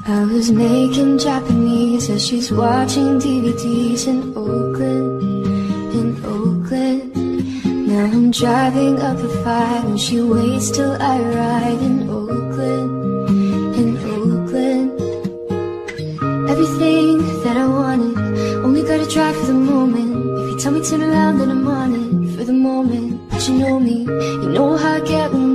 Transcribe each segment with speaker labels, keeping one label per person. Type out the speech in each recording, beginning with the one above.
Speaker 1: I was making Japanese as she's watching DVDs in Oakland, in Oakland. Now I'm driving up the five and she waits till I ride in Oakland, in Oakland. Everything that I wanted, only gotta try for the moment. If you tell me turn around, then I'm on it for the moment. But you know me, you know how I get when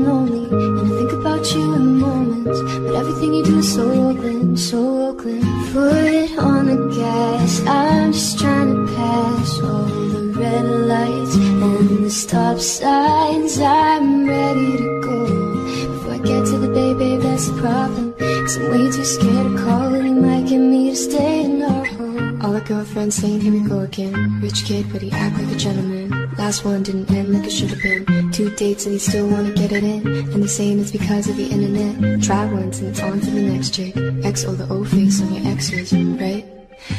Speaker 1: everything you do is so Oakland, so Oakland. Foot on the gas, I'm just trying to pass all the red lights and the stop signs. I'm ready to go. Before I get to the bay, babe, that's the problem. Cause I'm way too scared to call and you might get me to stay in our home.
Speaker 2: All our girlfriends saying here we go again Rich kid but he act like a gentleman Last one didn't end like it should have been. Two dates and he still wanna get it in. And the same is because of the internet. Try once and it's on to the next chick. X or the O face on your exes, right?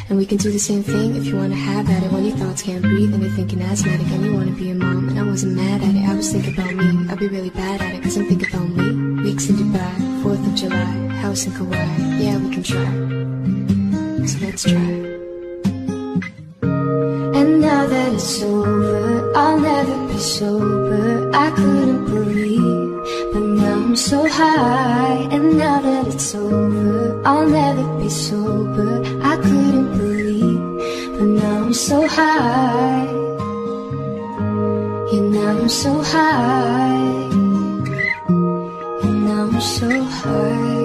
Speaker 2: And we can do the same thing if you wanna have at it. When your thoughts can't breathe and you're thinking asthmatic And you wanna be a mom. And I wasn't mad at it I was thinking about me, I'd be really bad at it Cause I'm thinking about me. Weeks in Dubai, 4th of July, house in Kauai. Yeah, we can try. So let's try.
Speaker 1: And now that it's over, sober. I couldn't believe, but now I'm so high. And now that it's over, I'll never be sober. I couldn't believe, but now I'm so high. Yeah, now I'm so high. And now I'm so high.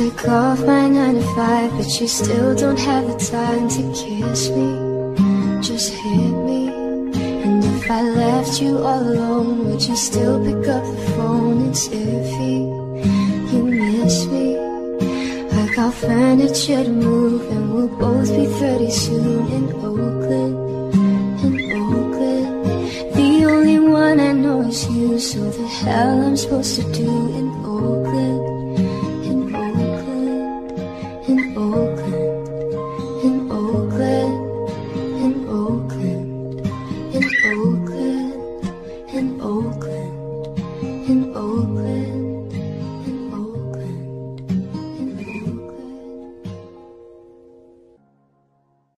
Speaker 1: Took off my 9 to 5, but you still don't have the time to kiss me. Just hit me. And if I left you all alone, would you still pick up the phone? It's iffy. You miss me. I got furniture to move, and we'll both be 30 soon in Oakland. In Oakland. The only one I know is you, so the hell I'm supposed to do in Oakland. Oakland.